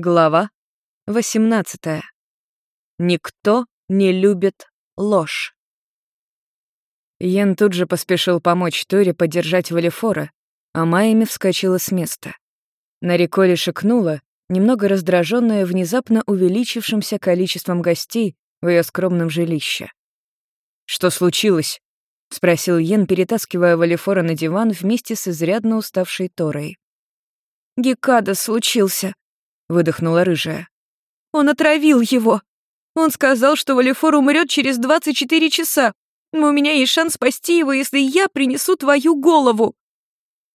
Глава 18. Никто не любит ложь. Йен тут же поспешил помочь Торе поддержать Валифора, а Майами вскочила с места. Нариколи шикнула, немного раздраженная внезапно увеличившимся количеством гостей в ее скромном жилище. «Что случилось?» — спросил Йен, перетаскивая Валифора на диван вместе с изрядно уставшей Торой. «Гекада случился», выдохнула рыжая. Он отравил его. Он сказал, что Валифор умрет через 24 часа. Но у меня есть шанс спасти его, если я принесу твою голову.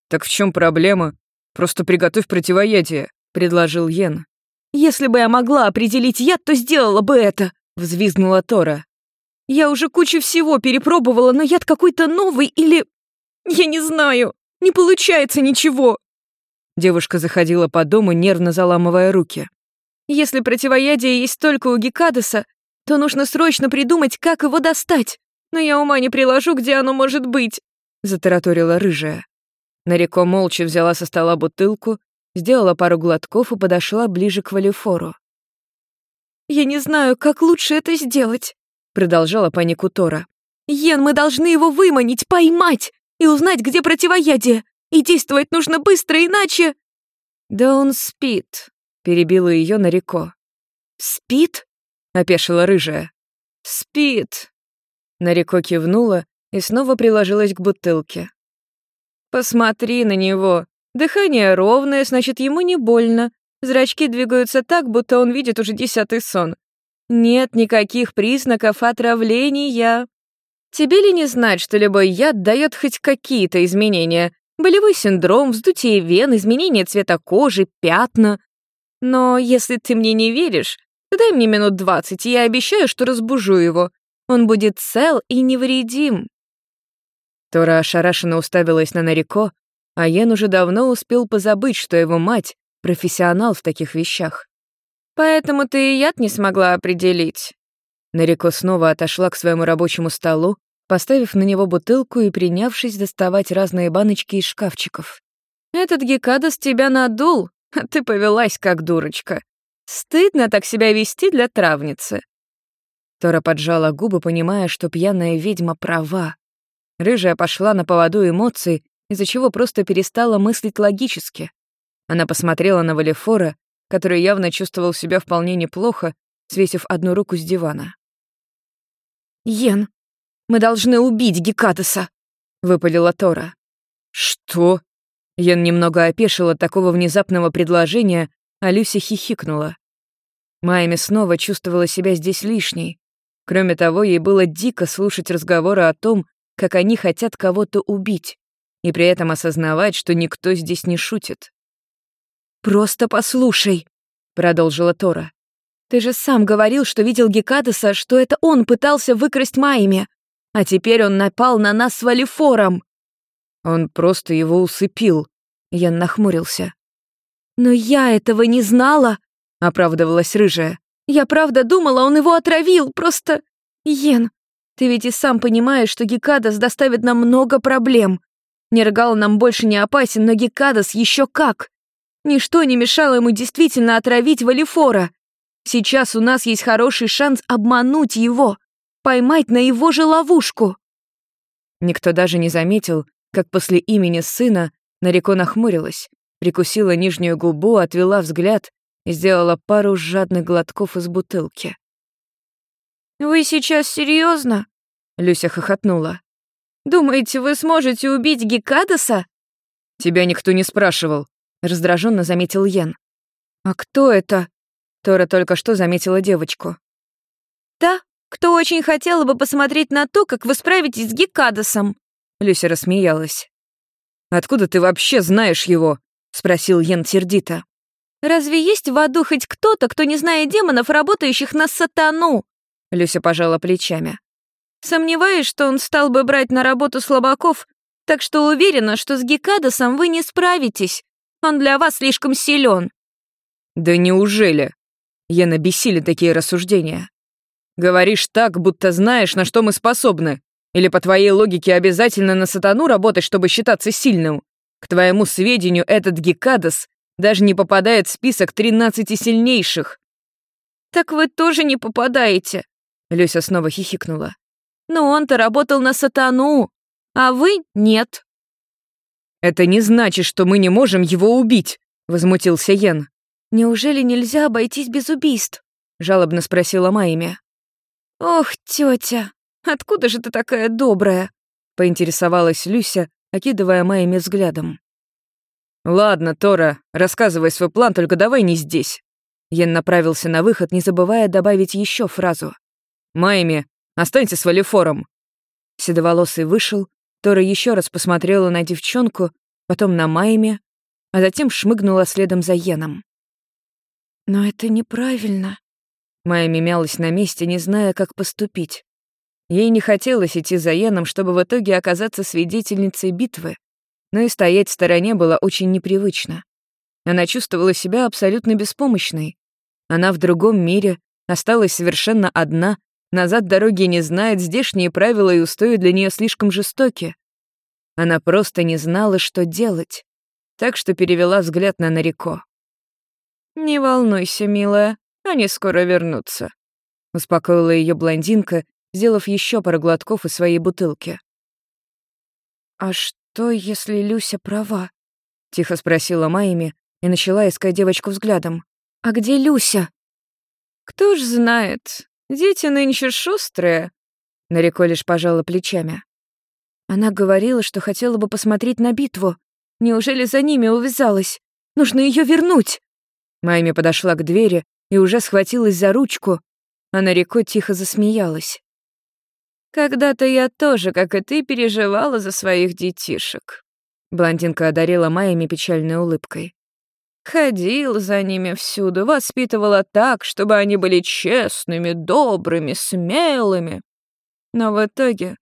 Так в чем проблема? Просто приготовь противоядие, предложил Йен. Если бы я могла определить яд, то сделала бы это, взвизгнула Тора. Я уже кучу всего перепробовала, но яд какой-то новый или... Я не знаю. Не получается ничего. Девушка заходила по дому, нервно заламывая руки. «Если противоядие есть только у Гекадеса, то нужно срочно придумать, как его достать. Но я ума не приложу, где оно может быть», — затараторила рыжая. Нареко молча взяла со стола бутылку, сделала пару глотков и подошла ближе к Валифору. «Я не знаю, как лучше это сделать», — продолжала панику Тора. «Йен, мы должны его выманить, поймать и узнать, где противоядие. И действовать нужно быстро, иначе...» «Да он спит», — перебила ее Нарико. «Спит?» — опешила рыжая. «Спит». Нарико кивнула и снова приложилась к бутылке. «Посмотри на него. Дыхание ровное, значит, ему не больно. Зрачки двигаются так, будто он видит уже десятый сон. Нет никаких признаков отравления. Тебе ли не знать, что любой яд дает хоть какие-то изменения, Болевой синдром, вздутие вен, изменение цвета кожи, пятна. Но если ты мне не веришь, дай мне минут двадцать, и я обещаю, что разбужу его. Он будет цел и невредим». Тора ошарашенно уставилась на Нарико, а Йен уже давно успел позабыть, что его мать — профессионал в таких вещах. «Поэтому ты и яд не смогла определить». Нарико снова отошла к своему рабочему столу, поставив на него бутылку и принявшись доставать разные баночки из шкафчиков. «Этот Гекадас тебя надул, а ты повелась как дурочка. Стыдно так себя вести для травницы». Тора поджала губы, понимая, что пьяная ведьма права. Рыжая пошла на поводу эмоций, из-за чего просто перестала мыслить логически. Она посмотрела на Валефора, который явно чувствовал себя вполне неплохо, свесив одну руку с дивана. «Йен, мы должны убить Гекатеса», — выпалила Тора. «Что?» Ян немного опешил от такого внезапного предложения, а Люся хихикнула. Майми снова чувствовала себя здесь лишней. Кроме того, ей было дико слушать разговоры о том, как они хотят кого-то убить, и при этом осознавать, что никто здесь не шутит. «Просто послушай», — продолжила Тора. «Ты же сам говорил, что видел Гекатеса, что это он пытался выкрасть Майми. А теперь он напал на нас с Валифором. Он просто его усыпил. Ян нахмурился. Но я этого не знала, оправдывалась рыжая. Я правда думала, он его отравил, просто... Йен, ты ведь и сам понимаешь, что Гекадас доставит нам много проблем. Нергал нам больше не опасен, но Гекадас еще как. Ничто не мешало ему действительно отравить Валифора. Сейчас у нас есть хороший шанс обмануть его поймать на его же ловушку. Никто даже не заметил, как после имени сына Нареко нахмурилась, прикусила нижнюю губу, отвела взгляд и сделала пару жадных глотков из бутылки. «Вы сейчас серьезно? Люся хохотнула. «Думаете, вы сможете убить Гекадаса?» «Тебя никто не спрашивал», — раздраженно заметил Йен. «А кто это?» Тора только что заметила девочку. «Та, кто очень хотела бы посмотреть на то, как вы справитесь с Гекадосом». Люся рассмеялась. «Откуда ты вообще знаешь его?» — спросил Йен сердито. «Разве есть в аду хоть кто-то, кто не знает демонов, работающих на сатану?» Люся пожала плечами. «Сомневаюсь, что он стал бы брать на работу слабаков, так что уверена, что с Гекадосом вы не справитесь. Он для вас слишком силен. «Да неужели?» Йена бесили такие рассуждения. Говоришь так, будто знаешь, на что мы способны. Или по твоей логике обязательно на сатану работать, чтобы считаться сильным? К твоему сведению, этот Гекадас даже не попадает в список 13 сильнейших. «Так вы тоже не попадаете», — Люся снова хихикнула. «Но он-то работал на сатану, а вы — нет». «Это не значит, что мы не можем его убить», — возмутился Йен. «Неужели нельзя обойтись без убийств?» — жалобно спросила Майми. «Ох, тетя, откуда же ты такая добрая?» — поинтересовалась Люся, окидывая Майми взглядом. «Ладно, Тора, рассказывай свой план, только давай не здесь». Йен направился на выход, не забывая добавить еще фразу. «Майми, останься с Валифором». Седоволосый вышел, Тора еще раз посмотрела на девчонку, потом на Майми, а затем шмыгнула следом за Йеном. «Но это неправильно». Майми мялась на месте, не зная, как поступить. Ей не хотелось идти за Йеном, чтобы в итоге оказаться свидетельницей битвы, но и стоять в стороне было очень непривычно. Она чувствовала себя абсолютно беспомощной. Она в другом мире, осталась совершенно одна, назад дороги не знает, здешние правила и устои для нее слишком жестоки. Она просто не знала, что делать, так что перевела взгляд на Нарико. «Не волнуйся, милая, они скоро вернутся», — успокоила ее блондинка, сделав еще пару глотков из своей бутылки. «А что, если Люся права?» — тихо спросила Майми и начала искать девочку взглядом. «А где Люся?» «Кто ж знает. Дети нынче шустрые», — Нареко лишь пожала плечами. Она говорила, что хотела бы посмотреть на битву. Неужели за ними увязалась? Нужно ее вернуть. Майми подошла к двери и уже схватилась за ручку, а Нареко тихо засмеялась. «Когда-то я тоже, как и ты, переживала за своих детишек». Блондинка одарила Майями печальной улыбкой. Ходила за ними всюду, воспитывала так, чтобы они были честными, добрыми, смелыми. Но в итоге,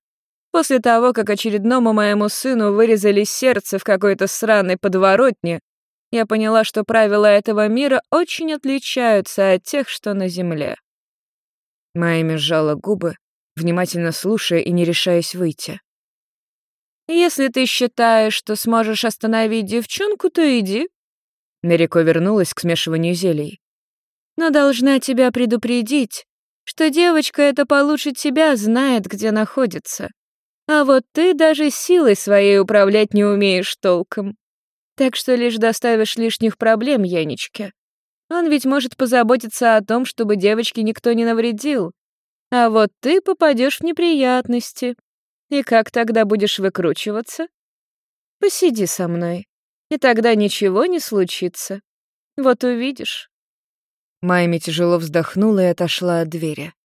после того, как очередному моему сыну вырезали сердце в какой-то сраной подворотне, я поняла, что правила этого мира очень отличаются от тех, что на земле. Майми сжала губы, внимательно слушая и не решаясь выйти. «Если ты считаешь, что сможешь остановить девчонку, то иди». Мерико вернулась к смешиванию зелий. «Но должна тебя предупредить, что девочка эта получше тебя знает, где находится. А вот ты даже силой своей управлять не умеешь толком. Так что лишь доставишь лишних проблем Янечке. Он ведь может позаботиться о том, чтобы девочке никто не навредил. А вот ты попадешь в неприятности. И как тогда будешь выкручиваться? Посиди со мной, и тогда ничего не случится. Вот увидишь. Майми тяжело вздохнула и отошла от двери.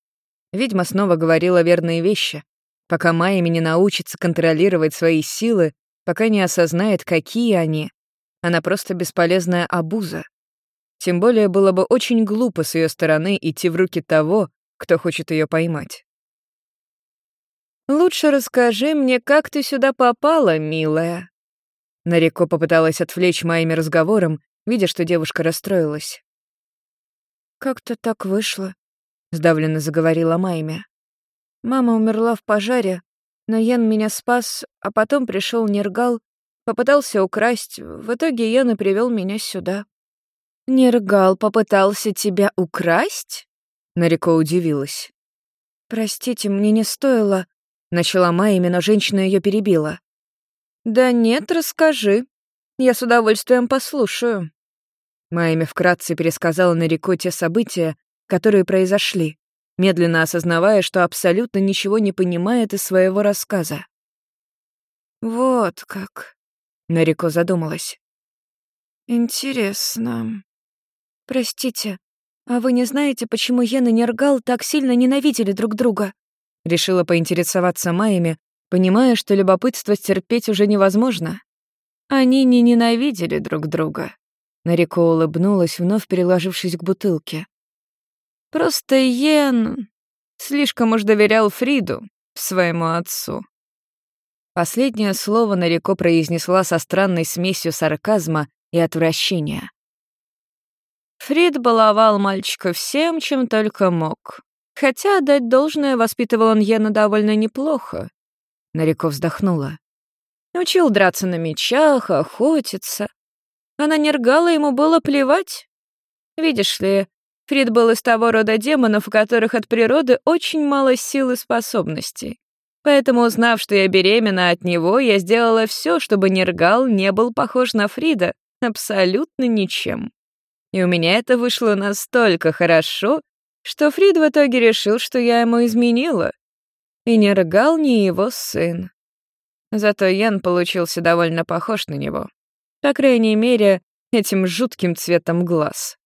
Ведьма снова говорила верные вещи. Пока Майми не научится контролировать свои силы, пока не осознает, какие они, она просто бесполезная обуза. Тем более было бы очень глупо с ее стороны идти в руки того, кто хочет ее поймать. «Лучше расскажи мне, как ты сюда попала, милая». Нареко попыталась отвлечь моими разговором, видя, что девушка расстроилась. «Как-то так вышло», — сдавленно заговорила Майми. «Мама умерла в пожаре, но Ян меня спас, а потом пришел Нергал Попытался украсть. В итоге Ян привел меня сюда. «Нергал попытался тебя украсть?» Нарико удивилась. «Простите, мне не стоило...» Начала Майя, но женщина ее перебила. «Да нет, расскажи. Я с удовольствием послушаю». Майми вкратце пересказала Нарико те события, которые произошли, медленно осознавая, что абсолютно ничего не понимает из своего рассказа. «Вот как», Нарико задумалась. «Интересно. Простите, а вы не знаете, почему Йен и Нергал так сильно ненавидели друг друга?» Решила поинтересоваться Майями, понимая, что любопытство стерпеть уже невозможно. Они не ненавидели друг друга. Нарико улыбнулась, вновь переложившись к бутылке. «Просто Йен слишком уж доверял Фриду, своему отцу. Последнее слово Нарико произнесла со странной смесью сарказма и отвращения. Фрид баловал мальчика всем, чем только мог. Хотя, дать должное, воспитывал он Йена довольно неплохо. Нарико вздохнула. Учил драться на мечах, охотиться. а на Нергала ему было плевать. Видишь ли, Фрид был из того рода демонов, у которых от природы очень мало сил и способностей. Поэтому, узнав, что я беременна от него, я сделала все, чтобы Нергал не был похож на Фрида абсолютно ничем. И у меня это вышло настолько хорошо, что Фрид в итоге решил, что я ему изменила. И Нергал не его сын. Зато Ян получился довольно похож на него. По крайней мере, этим жутким цветом глаз.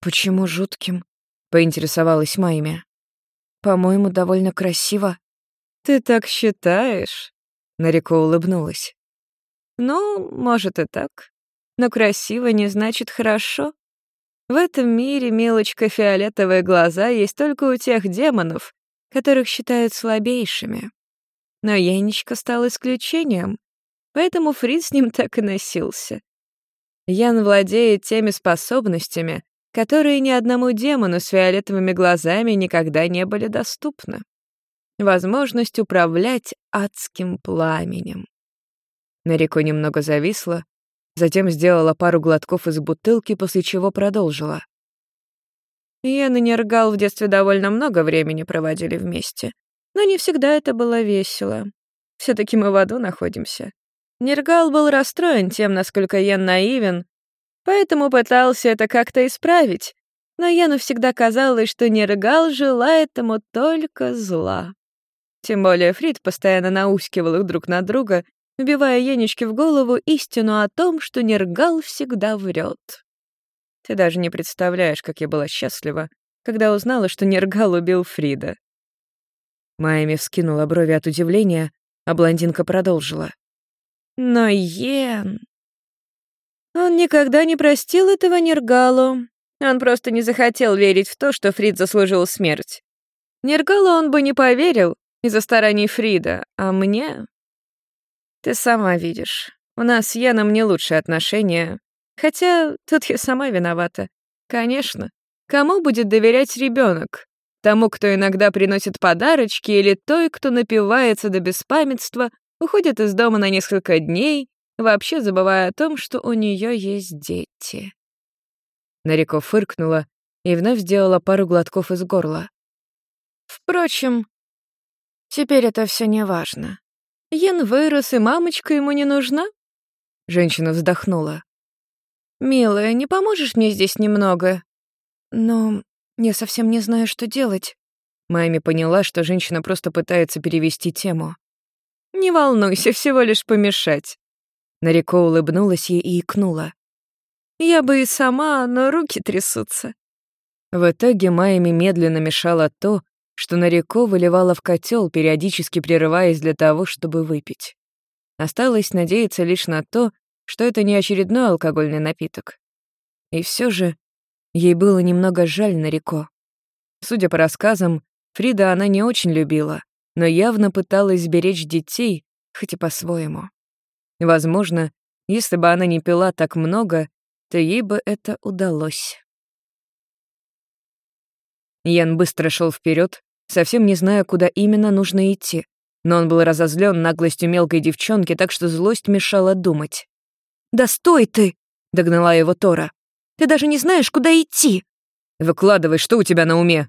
«Почему жутким?» — поинтересовалась Майми. «По-моему, довольно красиво». «Ты так считаешь?» — Нарико улыбнулась. «Ну, может и так. Но красиво не значит хорошо. В этом мире, милочка, фиолетовые глаза есть только у тех демонов, которых считают слабейшими. Но Янечка стал исключением, поэтому Фрид с ним так и носился. Ян владеет теми способностями, которые ни одному демону с фиолетовыми глазами никогда не были доступны. Возможность управлять адским пламенем. Нарико немного зависла, затем сделала пару глотков из бутылки, после чего продолжила. Я и Нергал в детстве довольно много времени проводили вместе, но не всегда это было весело. все таки мы в аду находимся. Нергал был расстроен тем, насколько Ян наивен, поэтому пытался это как-то исправить. Но Яну всегда казалось, что Нергал желает ему только зла. Тем более Фрид постоянно наускивал их друг на друга, убивая Енечке в голову истину о том, что Нергал всегда врет. Ты даже не представляешь, как я была счастлива, когда узнала, что Нергал убил Фрида. Майми вскинула брови от удивления, а блондинка продолжила. Но Йен... Он никогда не простил этого Нергалу. Он просто не захотел верить в то, что Фрид заслужил смерть. Нергалу он бы не поверил из-за стараний Фрида, а мне... Ты сама видишь, у нас с Яном не лучшие отношения. Хотя тут я сама виновата. Конечно. Кому будет доверять ребенок? Тому, кто иногда приносит подарочки, или той, кто напивается до беспамятства, уходит из дома на несколько дней, вообще забывая о том, что у нее есть дети. Нарико фыркнула и вновь сделала пару глотков из горла. Впрочем, теперь это все не важно. Йен вырос, и мамочка ему не нужна? Женщина вздохнула. «Милая, не поможешь мне здесь немного?» «Но я совсем не знаю, что делать». Майми поняла, что женщина просто пытается перевести тему. «Не волнуйся, всего лишь помешать. Нарико улыбнулась ей и икнула. «Я бы и сама, но руки трясутся». В итоге Майами медленно мешала то, что Нарико выливала в котел, периодически прерываясь для того, чтобы выпить. Осталось надеяться лишь на то, что это не очередной алкогольный напиток. И все же ей было немного жаль Нарико. Судя по рассказам, Фрида она не очень любила, но явно пыталась сберечь детей, хоть и по-своему. Возможно, если бы она не пила так много, то ей бы это удалось. Ян быстро шел вперед, совсем не зная, куда именно нужно идти. Но он был разозлен наглостью мелкой девчонки, так что злость мешала думать. «Да стой ты!» — догнала его Тора. «Ты даже не знаешь, куда идти!» «Выкладывай, что у тебя на уме?»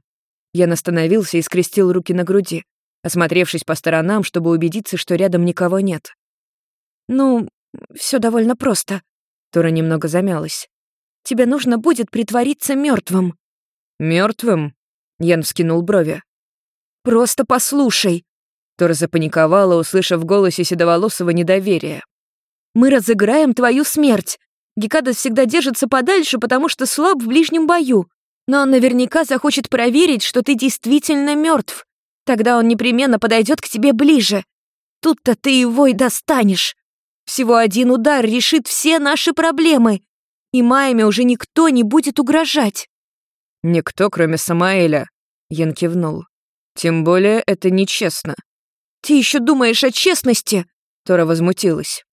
Ян остановился и скрестил руки на груди, осмотревшись по сторонам, чтобы убедиться, что рядом никого нет. «Ну, все довольно просто». Тора немного замялась. «Тебе нужно будет притвориться мертвым. Мертвым? Ян вскинул брови. «Просто послушай!» Тора запаниковала, услышав в голосе седоволосого недоверия. «Мы разыграем твою смерть. Гекадас всегда держится подальше, потому что слаб в ближнем бою. Но он наверняка захочет проверить, что ты действительно мертв. Тогда он непременно подойдет к тебе ближе. Тут-то ты его и достанешь. Всего один удар решит все наши проблемы, и Майме уже никто не будет угрожать». «Никто, кроме Самаэля», — Ян кивнул. «Тем более это нечестно». «Ты еще думаешь о честности?» Тора возмутилась.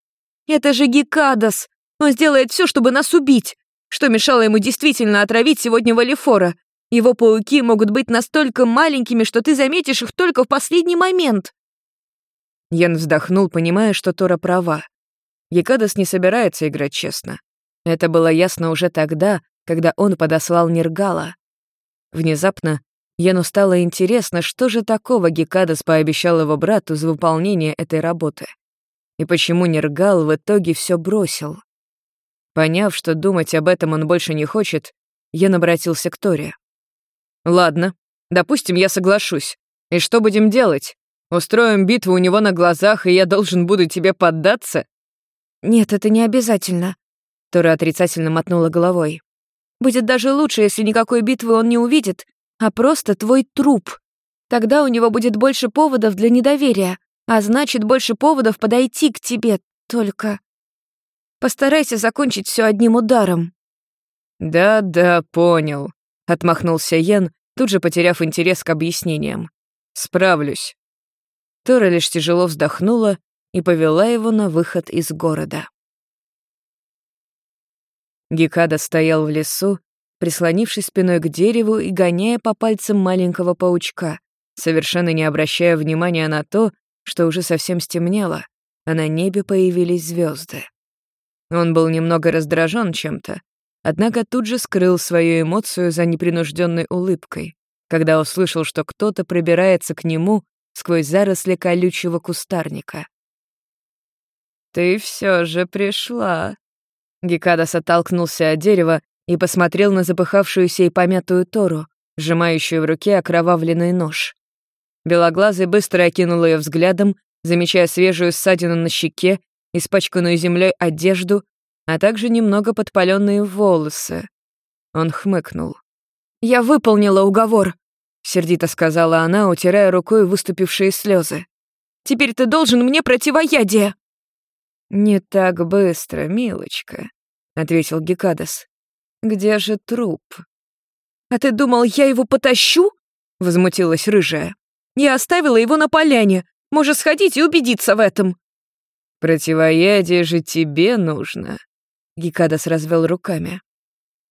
«Это же Гекадас! Он сделает все, чтобы нас убить! Что мешало ему действительно отравить сегодня Валифора? Его пауки могут быть настолько маленькими, что ты заметишь их только в последний момент!» Ян вздохнул, понимая, что Тора права. Якадас не собирается играть честно. Это было ясно уже тогда, когда он подослал Нергала. Внезапно Яну стало интересно, что же такого Гекадас пообещал его брату за выполнение этой работы. И почему Нергал в итоге все бросил. Поняв, что думать об этом он больше не хочет, Ян обратился к Торе. «Ладно, допустим, я соглашусь. И что будем делать? Устроим битву у него на глазах, и я должен буду тебе поддаться?» «Нет, это не обязательно», — Тора отрицательно мотнула головой. «Будет даже лучше, если никакой битвы он не увидит, а просто твой труп. Тогда у него будет больше поводов для недоверия, а значит, больше поводов подойти к тебе. Только постарайся закончить все одним ударом». «Да-да, понял», — отмахнулся Йен, тут же потеряв интерес к объяснениям. «Справлюсь». Тора лишь тяжело вздохнула и повела его на выход из города. Гекада стоял в лесу, прислонившись спиной к дереву и гоняя по пальцам маленького паучка, совершенно не обращая внимания на то, что уже совсем стемнело, а на небе появились звезды. Он был немного раздражен чем-то, однако тут же скрыл свою эмоцию за непринужденной улыбкой, когда услышал, что кто-то пробирается к нему сквозь заросли колючего кустарника. «Ты все же пришла», Гекадас оттолкнулся от дерева и посмотрел на запыхавшуюся и помятую Тору, сжимающую в руке окровавленный нож. Белоглазый быстро окинул ее взглядом, замечая свежую ссадину на щеке, испачканную землей одежду, а также немного подпаленные волосы. Он хмыкнул. «Я выполнила уговор», — сердито сказала она, утирая рукой выступившие слезы. «Теперь ты должен мне противоядие!» «Не так быстро, милочка», — ответил Гекадас. Где же труп? А ты думал, я его потащу? Возмутилась рыжая. Я оставила его на поляне. Можешь сходить и убедиться в этом. Противоядие же тебе нужно. Гекадас развел руками.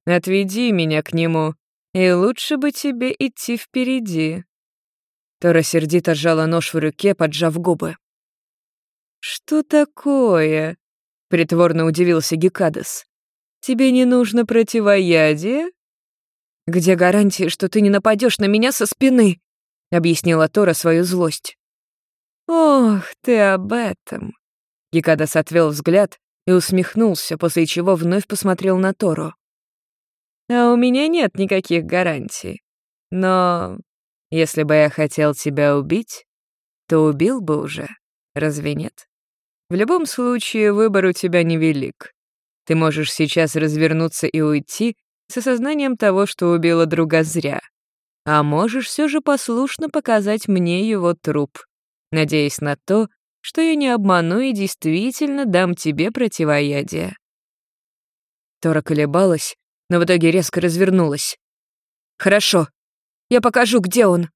Отведи меня к нему, и лучше бы тебе идти впереди. Тора сердито сжала нож в руке, поджав губы. «Что такое?» — притворно удивился Гекадас. Тебе не нужно противоядие?» «Где гарантия, что ты не нападешь на меня со спины?» — объяснила Тора свою злость. «Ох, ты об этом!» Гекадас отвел взгляд и усмехнулся, после чего вновь посмотрел на Тору. «А у меня нет никаких гарантий. Но если бы я хотел тебя убить, то убил бы уже, разве нет? В любом случае, выбор у тебя невелик. Ты можешь сейчас развернуться и уйти с осознанием того, что убила друга зря. А можешь все же послушно показать мне его труп, надеясь на то, что я не обману и действительно дам тебе противоядие. Тора колебалась, но в итоге резко развернулась. «Хорошо, я покажу, где он».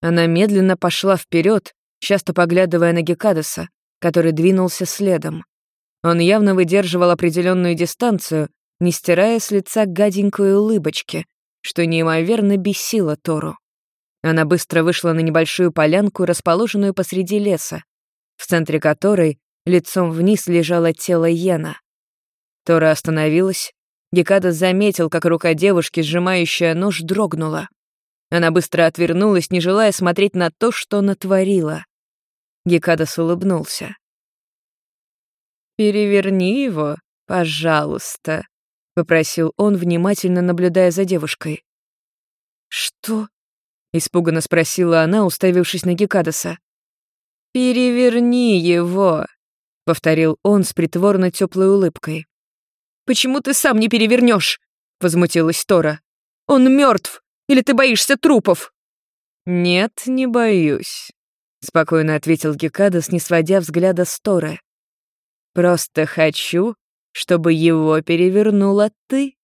Она медленно пошла вперед, часто поглядывая на Гекадаса, который двинулся следом. Он явно выдерживал определенную дистанцию, не стирая с лица гаденькой улыбочки, что неимоверно бесило Тору. Она быстро вышла на небольшую полянку, расположенную посреди леса, в центре которой лицом вниз лежало тело Йена. Тора остановилась. Гекада заметил, как рука девушки, сжимающая нож, дрогнула. Она быстро отвернулась, не желая смотреть на то, что натворила. Гекадас улыбнулся. «Переверни его, пожалуйста», — попросил он, внимательно наблюдая за девушкой. «Что?» — испуганно спросила она, уставившись на Гекадаса. «Переверни его», — повторил он с притворно теплой улыбкой. «Почему ты сам не перевернешь? возмутилась Тора. «Он мертв, или ты боишься трупов?» «Нет, не боюсь», — спокойно ответил Гекадас, не сводя взгляда с Торы. Просто хочу, чтобы его перевернула ты».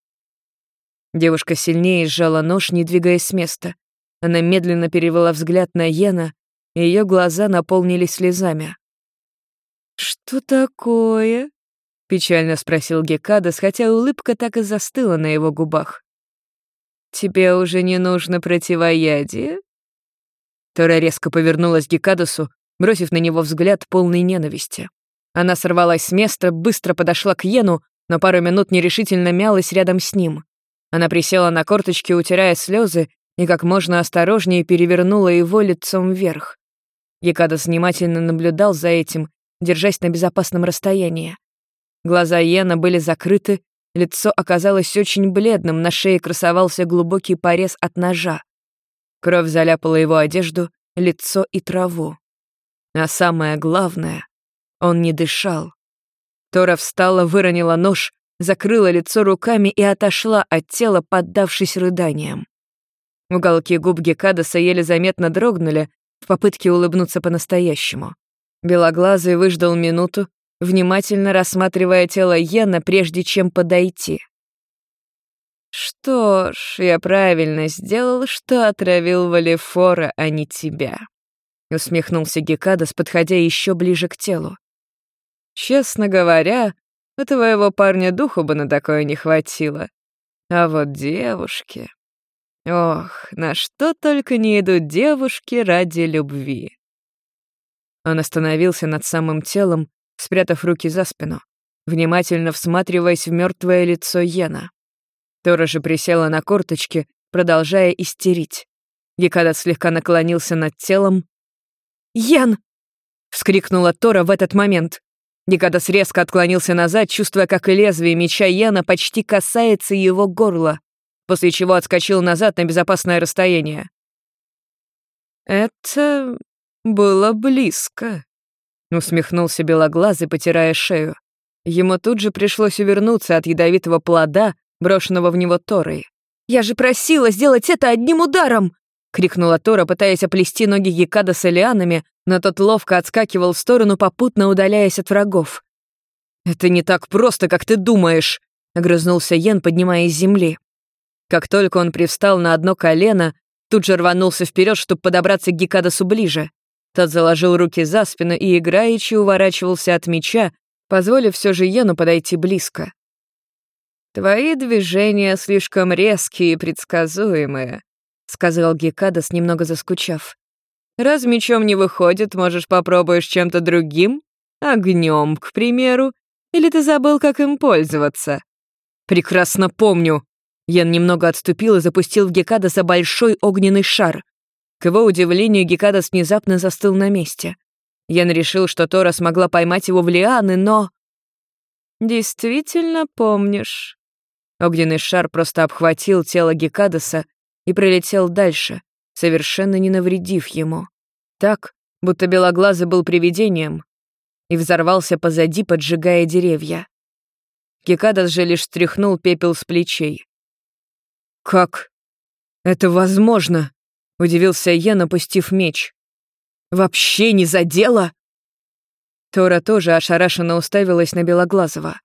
Девушка сильнее сжала нож, не двигаясь с места. Она медленно перевела взгляд на Йена, и ее глаза наполнились слезами. «Что такое?» — печально спросил Гекадас, хотя улыбка так и застыла на его губах. «Тебе уже не нужно противоядие?» Тора резко повернулась к Гекадасу, бросив на него взгляд полный ненависти. Она сорвалась с места, быстро подошла к Йену, но пару минут нерешительно мялась рядом с ним. Она присела на корточки, утирая слезы, и как можно осторожнее перевернула его лицом вверх. Якадас внимательно наблюдал за этим, держась на безопасном расстоянии. Глаза Йена были закрыты, лицо оказалось очень бледным, на шее красовался глубокий порез от ножа. Кровь заляпала его одежду, лицо и траву. А самое главное, он не дышал. Тора встала, выронила нож, закрыла лицо руками и отошла от тела, поддавшись рыданиям. Уголки губ Гекадаса еле заметно дрогнули в попытке улыбнуться по-настоящему. Белоглазый выждал минуту, внимательно рассматривая тело Йена, прежде чем подойти. «Что ж, я правильно сделал, что отравил Валефора, а не тебя», — усмехнулся Гекадас, подходя еще ближе к телу. «Честно говоря, у твоего парня духу бы на такое не хватило. А вот девушки...» Ох, на что только не идут девушки ради любви. Он остановился над самым телом, спрятав руки за спину, внимательно всматриваясь в мертвое лицо Йена. Тора же присела на корточки, продолжая истерить. Гекадат слегка наклонился над телом. «Йен!» — вскрикнула Тора в этот момент. Гекадас резко отклонился назад, чувствуя, как лезвие меча Йена почти касается его горла после чего отскочил назад на безопасное расстояние. «Это было близко», — усмехнулся Белоглазый, потирая шею. Ему тут же пришлось увернуться от ядовитого плода, брошенного в него Торой. «Я же просила сделать это одним ударом!» — крикнула Тора, пытаясь оплести ноги Гекада с лианами, но тот ловко отскакивал в сторону, попутно удаляясь от врагов. «Это не так просто, как ты думаешь», — огрызнулся Йен, поднимаясь с земли. Как только он привстал на одно колено, тут же рванулся вперед, чтобы подобраться к Гекадасу ближе. Тот заложил руки за спину и играючи уворачивался от меча, позволив все же Йену подойти близко. «Твои движения слишком резкие и предсказуемые», — сказал Гекадас, немного заскучав. «Раз мечом не выходит, можешь попробуешь чем-то другим? Огнем, к примеру? Или ты забыл, как им пользоваться?» «Прекрасно помню», Ян немного отступил и запустил в Гекадаса большой огненный шар. К его удивлению, Гекадас внезапно застыл на месте. Ян решил, что Тора смогла поймать его в лианы, но... «Действительно помнишь». Огненный шар просто обхватил тело Гекадаса и пролетел дальше, совершенно не навредив ему. Так, будто Белоглазый был привидением, и взорвался позади, поджигая деревья. Гекадас же лишь стряхнул пепел с плечей. «Как это возможно?» — удивился я, напустив меч. «Вообще не задело?» Тора тоже ошарашенно уставилась на Белоглазого.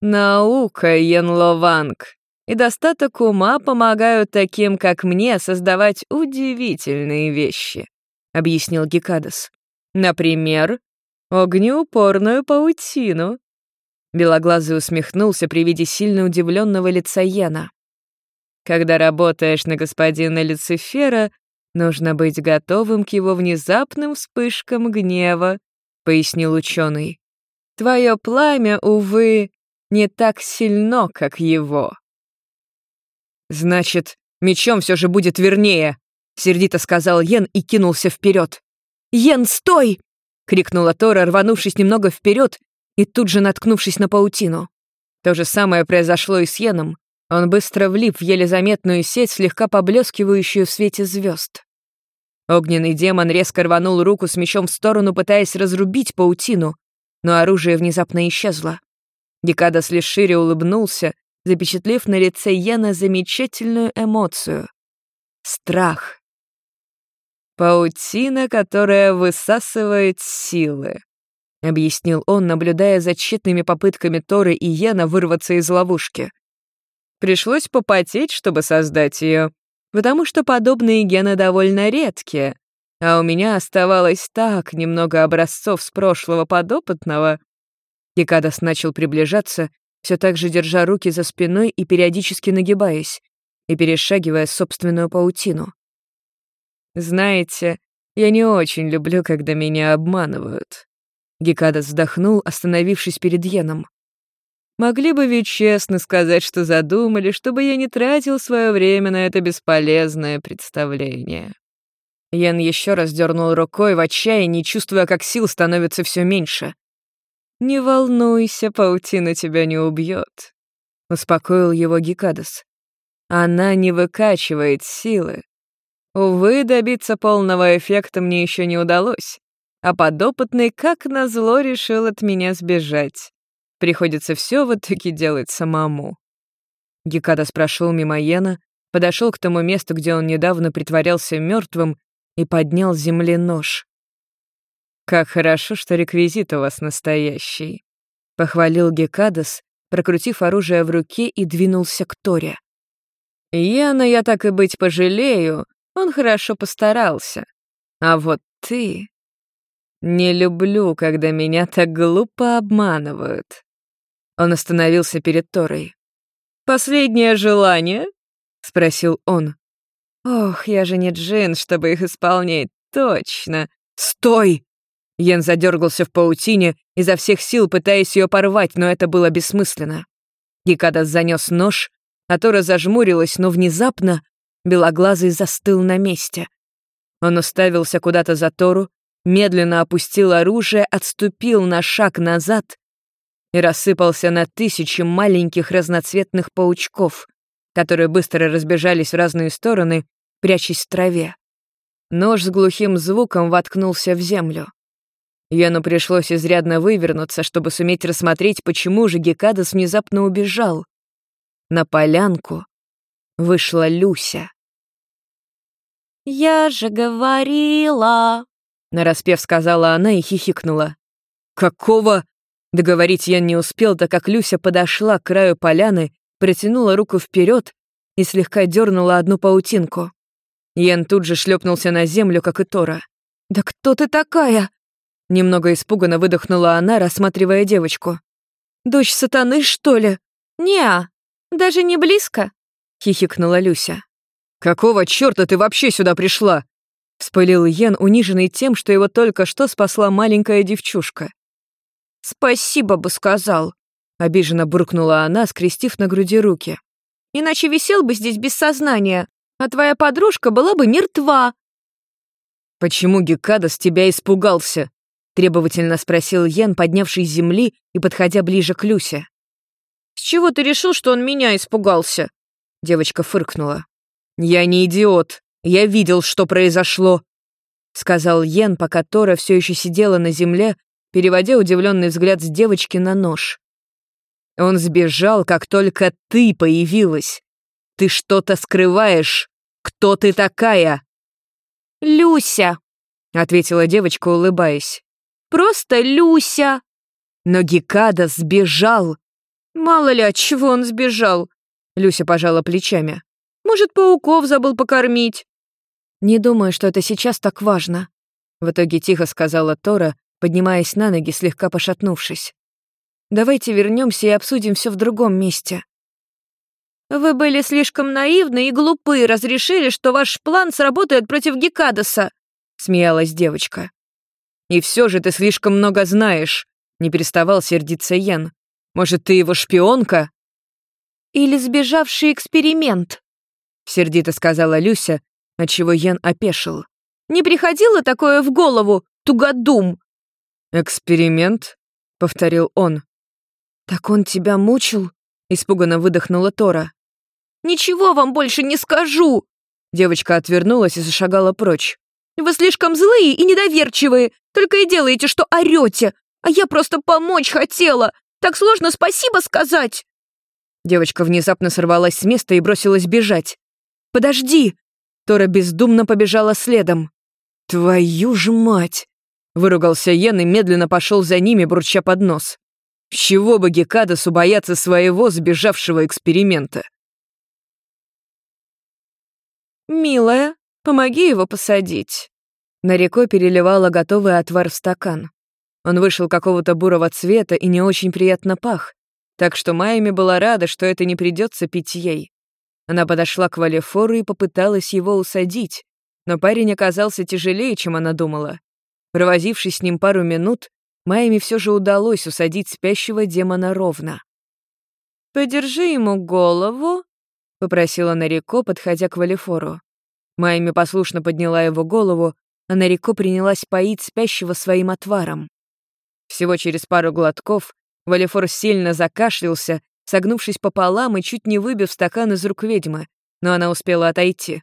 «Наука, Янлованг, и достаток ума помогают таким, как мне, создавать удивительные вещи», — объяснил Гекадас. «Например, огнеупорную паутину». Белоглазый усмехнулся при виде сильно удивленного лица Яна. Когда работаешь на господина Люцифера, нужно быть готовым к его внезапным вспышкам гнева», — пояснил ученый. «Твое пламя, увы, не так сильно, как его». «Значит, мечом все же будет вернее», — сердито сказал Йен и кинулся вперед. «Йен, стой!» — крикнула Тора, рванувшись немного вперед и тут же наткнувшись на паутину. То же самое произошло и с Йеном. Он быстро влип в еле заметную сеть, слегка поблескивающую в свете звезд. Огненный демон резко рванул руку с мечом в сторону, пытаясь разрубить паутину, но оружие внезапно исчезло. Декадас лишь шире улыбнулся, запечатлев на лице Йена замечательную эмоцию — страх. «Паутина, которая высасывает силы», — объяснил он, наблюдая за тщетными попытками Торы и Йена вырваться из ловушки. Пришлось попотеть, чтобы создать ее, потому что подобные гены довольно редкие, а у меня оставалось так немного образцов с прошлого подопытного. Декадас начал приближаться, все так же держа руки за спиной и периодически нагибаясь, и перешагивая собственную паутину. «Знаете, я не очень люблю, когда меня обманывают». Гекадас вздохнул, остановившись перед Йеном. Могли бы ведь честно сказать, что задумали, чтобы я не тратил свое время на это бесполезное представление. Ян еще раз дернул рукой в отчаянии, чувствуя, как сил становится все меньше. «Не волнуйся, паутина тебя не убьет», — успокоил его Гекадас. «Она не выкачивает силы. Увы, добиться полного эффекта мне еще не удалось, а подопытный, как назло, решил от меня сбежать. Приходится все в итоге делать самому». Гекадас прошел мимо Йена, подошел к тому месту, где он недавно притворялся мертвым, и поднял с земли нож. «Как хорошо, что реквизит у вас настоящий», — похвалил Гекадас, прокрутив оружие в руке и двинулся к Торе. «Яна я так и быть пожалею, он хорошо постарался. А вот ты...» «Не люблю, когда меня так глупо обманывают». Он остановился перед Торой. «Последнее желание?» — спросил он. Ох, я же не джин, чтобы их исполнять. Точно. Стой! Йен задергался в паутине, изо всех сил пытаясь ее порвать, но это было бессмысленно. Гекадас занес нож, а Тора зажмурилась, но внезапно белоглазый застыл на месте. Он уставился куда-то за Тору, медленно опустил оружие, отступил на шаг назад и рассыпался на тысячи маленьких разноцветных паучков, которые быстро разбежались в разные стороны прячась в траве. Нож с глухим звуком воткнулся в землю. Яну пришлось изрядно вывернуться, чтобы суметь рассмотреть, почему же Гекадас внезапно убежал. На полянку вышла Люся. «Я же говорила!» — нараспев сказала она и хихикнула. «Какого?» Договорить я не успел, так как Люся подошла к краю поляны, протянула руку вперед и слегка дернула одну паутинку. Ян тут же шлепнулся на землю, как и Тора. «Да кто ты такая?» Немного испуганно выдохнула она, рассматривая девочку. «Дочь сатаны, что ли?» «Не, даже не близко», — хихикнула Люся. «Какого чёрта ты вообще сюда пришла?» — вспылил Йен, униженный тем, что его только что спасла маленькая девчушка. «Спасибо бы сказал», — обиженно буркнула она, скрестив на груди руки. «Иначе висел бы здесь без сознания, а твоя подружка была бы мертва». «Почему Гекадас тебя испугался?» — требовательно спросил Йен, поднявшись с земли и подходя ближе к Люсе. «С чего ты решил, что он меня испугался?» Девочка фыркнула. «Я не идиот. Я видел, что произошло», — сказал Йен, пока Тора все еще сидела на земле, переводя удивленный взгляд с девочки на нож. «Он сбежал, как только ты появилась. Ты что-то скрываешь. Кто ты такая?» «Люся», — ответила девочка, улыбаясь. «Просто Люся». Но Гекада сбежал. «Мало ли, от чего он сбежал?» Люся пожала плечами. «Может, пауков забыл покормить?» «Не думаю, что это сейчас так важно», — в итоге тихо сказала Тора, поднимаясь на ноги, слегка пошатнувшись. «Давайте вернемся и обсудим все в другом месте. Вы были слишком наивны и глупы, разрешили, что ваш план сработает против Гекадаса», — смеялась девочка. «И все же ты слишком много знаешь», — не переставал сердиться Ян. «Может, ты его шпионка?» «Или сбежавший эксперимент», — сердито сказала Люся, отчего Ян опешил. «Не приходило такое в голову, тугодум?» «Эксперимент?» — повторил он. «Так он тебя мучил?» — испуганно выдохнула Тора. «Ничего вам больше не скажу!» Девочка отвернулась и зашагала прочь. «Вы слишком злые и недоверчивые, только и делаете, что орете, а я просто помочь хотела. Так сложно спасибо сказать!» Девочка внезапно сорвалась с места и бросилась бежать. «Подожди!» Тора бездумно побежала следом. «Твою ж мать!» Выругался Йен и медленно пошел за ними, бурча под нос. С чего бы Гекадасу бояться своего сбежавшего эксперимента? «Милая, помоги его посадить». Нареко переливала готовый отвар в стакан. Он вышел какого-то бурого цвета и не очень приятно пах, так что Майами была рада, что это не придется пить ей. Она подошла к Валефору и попыталась его усадить, но парень оказался тяжелее, чем она думала. Провозившись с ним пару минут, Майами все же удалось усадить спящего демона ровно. «Подержи ему голову», — попросила Нарико, подходя к Валифору. Майми послушно подняла его голову, а Нарико принялась поить спящего своим отваром. Всего через пару глотков Валифор сильно закашлялся, согнувшись пополам и чуть не выбив стакан из рук ведьмы, но она успела отойти.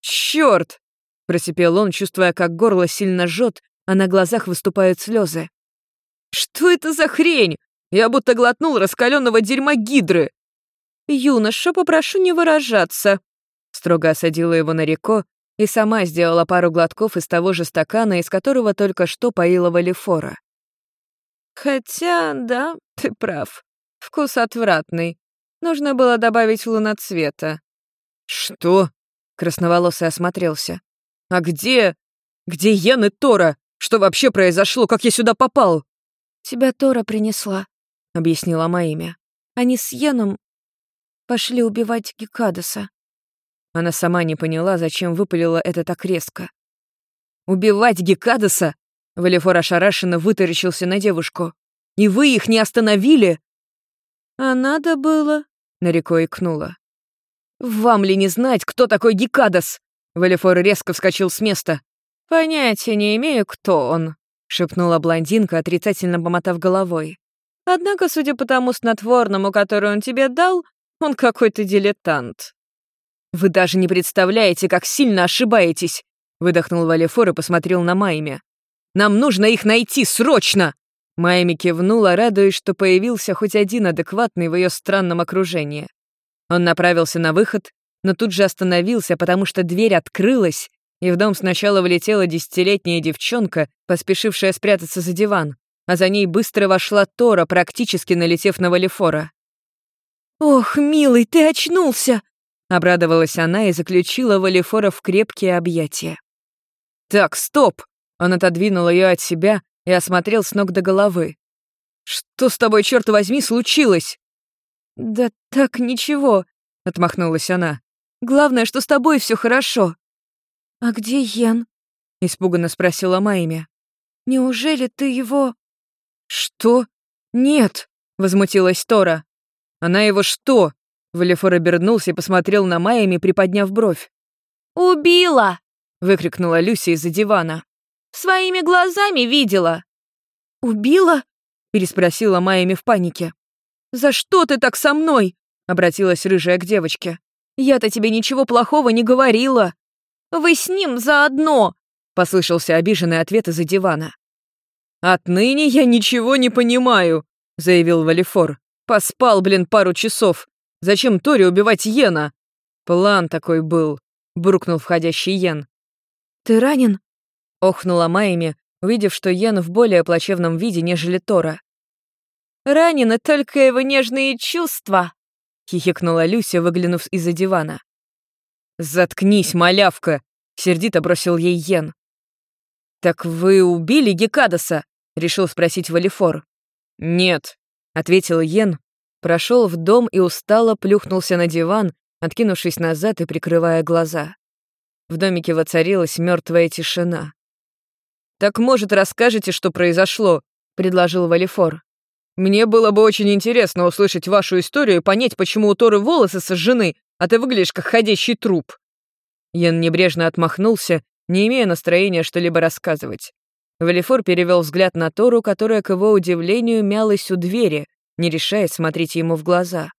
«Чёрт!» — просипел он, чувствуя, как горло сильно жжет, а на глазах выступают слезы. «Что это за хрень? Я будто глотнул раскаленного дерьма гидры!» «Юноша, попрошу не выражаться», — строго осадила его на реко и сама сделала пару глотков из того же стакана, из которого только что поила Валифора. «Хотя, да, ты прав. Вкус отвратный. Нужно было добавить луноцвета». «Что?» — красноволосый осмотрелся. «А где... где Йен и Тора? Что вообще произошло? Как я сюда попал?» «Тебя Тора принесла», — объяснила Маимя. «Они с Йеном пошли убивать Гекадаса». Она сама не поняла, зачем выпалила это так резко. «Убивать Гекадаса?» Валифор ошарашенно вытаращился на девушку. «И вы их не остановили?» «А надо было», — Нареко икнула. «Вам ли не знать, кто такой Гекадас?» Валифор резко вскочил с места. «Понятия не имею, кто он», — шепнула блондинка, отрицательно помотав головой. «Однако, судя по тому снотворному, который он тебе дал, он какой-то дилетант». «Вы даже не представляете, как сильно ошибаетесь!» — выдохнул Валифор и посмотрел на Майме. «Нам нужно их найти, срочно!» Майми кивнула, радуясь, что появился хоть один адекватный в ее странном окружении. Он направился на выход, но тут же остановился, потому что дверь открылась, и в дом сначала влетела десятилетняя девчонка, поспешившая спрятаться за диван, а за ней быстро вошла Тора, практически налетев на Валифора. «Ох, милый, ты очнулся!» — обрадовалась она и заключила Валифора в крепкие объятия. «Так, стоп!» — он отодвинул ее от себя и осмотрел с ног до головы. «Что с тобой, черт возьми, случилось?» «Да так ничего», — отмахнулась она. «Главное, что с тобой все хорошо». «А где Йен?» — испуганно спросила Майми. «Неужели ты его...» «Что? Нет!» — возмутилась Тора. «Она его что?» Валифор обернулся и посмотрел на Майами, приподняв бровь. «Убила!» — выкрикнула Люся из-за дивана. «Своими глазами видела!» «Убила?» — переспросила Майами в панике. «За что ты так со мной?» — обратилась рыжая к девочке. «Я-то тебе ничего плохого не говорила». «Вы с ним заодно!» — послышался обиженный ответ из-за дивана. «Отныне я ничего не понимаю», — заявил Валифор. «Поспал, блин, пару часов. Зачем Тори убивать Йена?» «План такой был», — буркнул входящий Йен. «Ты ранен?» — охнула Майми, увидев, что Йен в более плачевном виде, нежели Тора. «Ранены только его нежные чувства», — хихикнула Люся, выглянув из-за дивана. «Заткнись, малявка!» — сердито бросил ей Йен. «Так вы убили Гекадаса?» — решил спросить Валифор. «Нет», — ответил Йен, прошел в дом и устало плюхнулся на диван, откинувшись назад и прикрывая глаза. В домике воцарилась мертвая тишина. «Так, может, расскажете, что произошло?» — предложил Валифор. «Мне было бы очень интересно услышать вашу историю и понять, почему у Торы волосы сожжены, а ты выглядишь как ходящий труп». Ян небрежно отмахнулся, не имея настроения что-либо рассказывать. Валифор перевел взгляд на Тору, которая, к его удивлению, мялась у двери, не решаясь смотреть ему в глаза.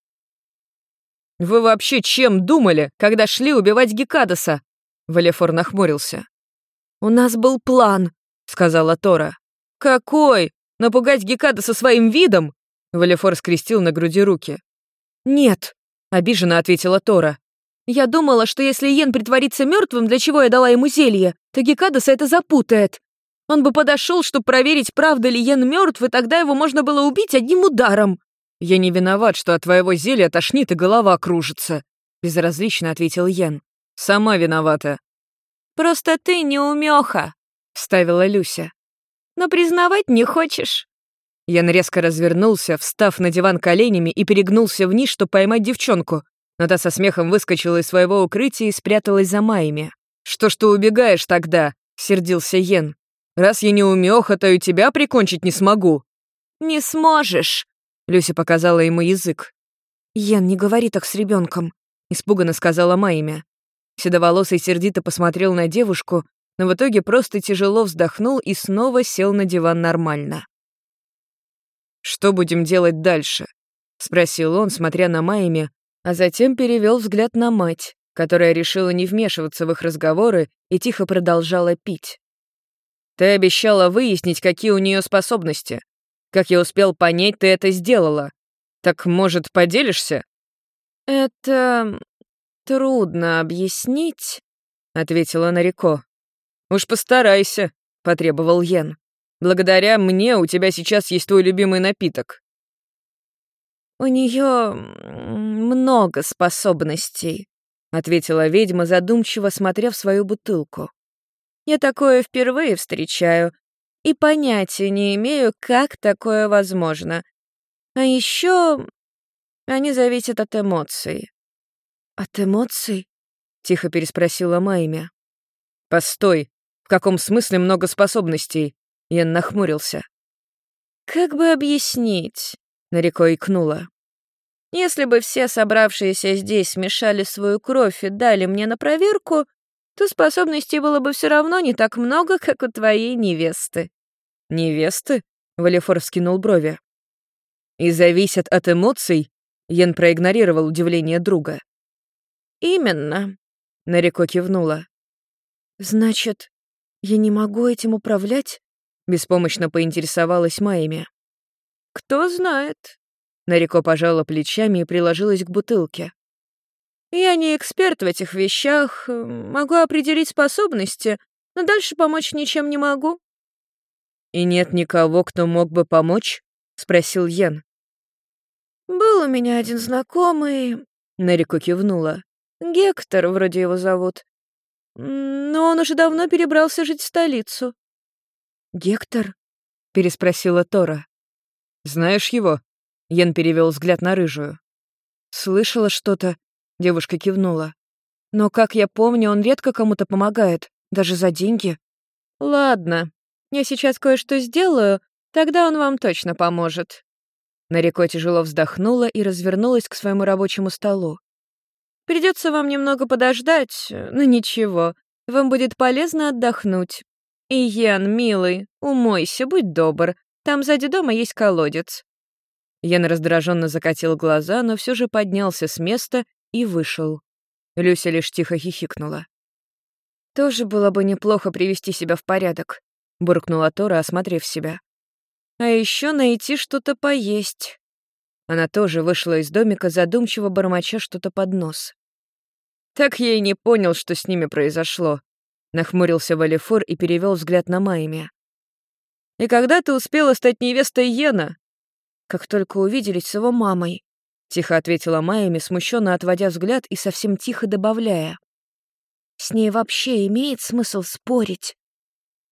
«Вы вообще чем думали, когда шли убивать Гекадаса?» Валифор нахмурился. «У нас был план», — сказала Тора. «Какой? Напугать Гекадаса своим видом?» Валифор скрестил на груди руки. «Нет», — обиженно ответила Тора. «Я думала, что если Йен притворится мертвым, для чего я дала ему зелье, то Гекадаса это запутает. Он бы подошел, чтобы проверить, правда ли Йен мертв, и тогда его можно было убить одним ударом». «Я не виноват, что от твоего зелья тошнит и голова кружится», — безразлично ответил Йен. «Сама виновата». «Просто ты не умеха», — вставила Люся. «Но признавать не хочешь». Ян резко развернулся, встав на диван коленями и перегнулся вниз, чтобы поймать девчонку. Но та со смехом выскочила из своего укрытия и спряталась за Майями. «Что ж ты убегаешь тогда?» — сердился Йен. «Раз я не умеха, то и тебя прикончить не смогу». «Не сможешь», — Люся показала ему язык. «Йен, не говори так с ребенком, испуганно сказала Майя. Седоволосый сердито посмотрел на девушку, но в итоге просто тяжело вздохнул и снова сел на диван нормально. «Что будем делать дальше?» — спросил он, смотря на Майми, а затем перевел взгляд на мать, которая решила не вмешиваться в их разговоры и тихо продолжала пить. «Ты обещала выяснить, какие у нее способности. Как я успел понять, ты это сделала. Так, может, поделишься?» «Это трудно объяснить», — ответила Нарико. «Уж постарайся», — потребовал Йен. «Благодаря мне у тебя сейчас есть твой любимый напиток». «У нее много способностей», — ответила ведьма, задумчиво смотря в свою бутылку. «Я такое впервые встречаю и понятия не имею, как такое возможно. А еще они зависят от эмоций». «От эмоций?» — тихо переспросила Майя. «Постой, в каком смысле много способностей?» Я нахмурился. «Как бы объяснить?» — Нареко икнула. «Если бы все собравшиеся здесь смешали свою кровь и дали мне на проверку, то способностей было бы все равно не так много, как у твоей невесты». «Невесты?» — Валифор вскинул брови. «И зависят от эмоций?» Йен проигнорировал удивление друга. «Именно», — Нареко кивнула. «Значит, я не могу этим управлять?» — беспомощно поинтересовалась Майями. «Кто знает?» Нареко пожала плечами и приложилась к бутылке. «Я не эксперт в этих вещах, могу определить способности, но дальше помочь ничем не могу». «И нет никого, кто мог бы помочь?» — спросил Йен. «Был у меня один знакомый...» — Нарико кивнула. Гектор, вроде его зовут. Но он уже давно перебрался жить в столицу. «Гектор?» — переспросила Тора. «Знаешь его?» — Йен перевел взгляд на рыжую. «Слышала что-то», — девушка кивнула. «Но, как я помню, он редко кому-то помогает, даже за деньги». «Ладно, я сейчас кое-что сделаю, тогда он вам точно поможет». Нареко тяжело вздохнула и развернулась к своему рабочему столу. Придется вам немного подождать, но ничего, вам будет полезно отдохнуть. И, Ян, милый, умойся, будь добр, там сзади дома есть колодец». Ян раздраженно закатил глаза, но все же поднялся с места и вышел. Люся лишь тихо хихикнула. «Тоже было бы неплохо привести себя в порядок», — буркнула Тора, осмотрев себя. «А еще найти что-то поесть». Она тоже вышла из домика, задумчиво бормоча что-то под нос. Так я и не понял, что с ними произошло. Нахмурился Валифор и перевел взгляд на Майми. «И когда ты успела стать невестой Йена?» «Как только увиделись с его мамой», — тихо ответила Майми, смущенно отводя взгляд и совсем тихо добавляя. «С ней вообще имеет смысл спорить?»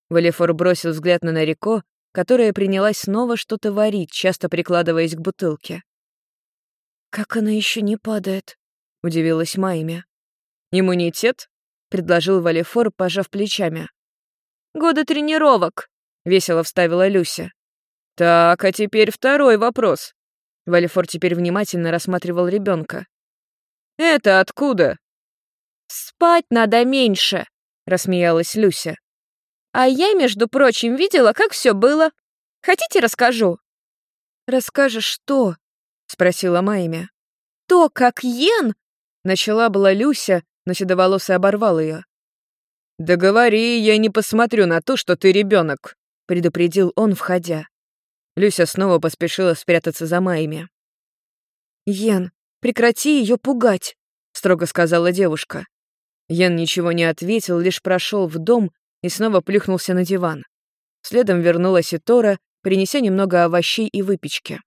Валифор бросил взгляд на Нарико, которая принялась снова что-то варить, часто прикладываясь к бутылке. «Как она еще не падает?» — удивилась Майми. «Иммунитет?» — предложил Валифор, пожав плечами. «Годы тренировок», — весело вставила Люся. «Так, а теперь второй вопрос». Валифор теперь внимательно рассматривал ребенка. «Это откуда?» «Спать надо меньше», — рассмеялась Люся. «А я, между прочим, видела, как все было. Хотите, расскажу?» «Расскажешь что?» — спросила Майя. «То, как Йен...» — начала была Люся, но седоволосый оборвал ее. «Да говори, я не посмотрю на то, что ты ребенок, предупредил он, входя. Люся снова поспешила спрятаться за Майями. «Йен, прекрати ее пугать», — строго сказала девушка. Йен ничего не ответил, лишь прошел в дом и снова плюхнулся на диван. Следом вернулась и Тора, принеся немного овощей и выпечки.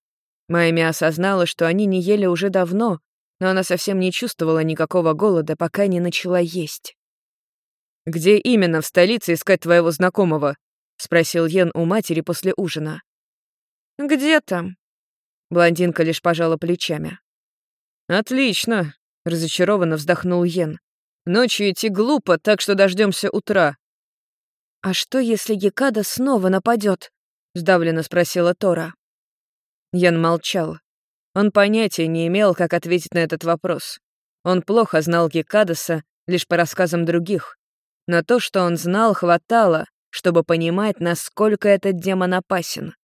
Майми осознала, что они не ели уже давно, но она совсем не чувствовала никакого голода, пока не начала есть. «Где именно в столице искать твоего знакомого?» — спросил Йен у матери после ужина. «Где там?» Блондинка лишь пожала плечами. «Отлично», — разочарованно вздохнул Йен. «Ночью идти глупо, так что дождемся утра». «А что, если Гекада снова нападет? сдавленно спросила Тора. Ян молчал. Он понятия не имел, как ответить на этот вопрос. Он плохо знал Гекадаса лишь по рассказам других. Но то, что он знал, хватало, чтобы понимать, насколько этот демон опасен.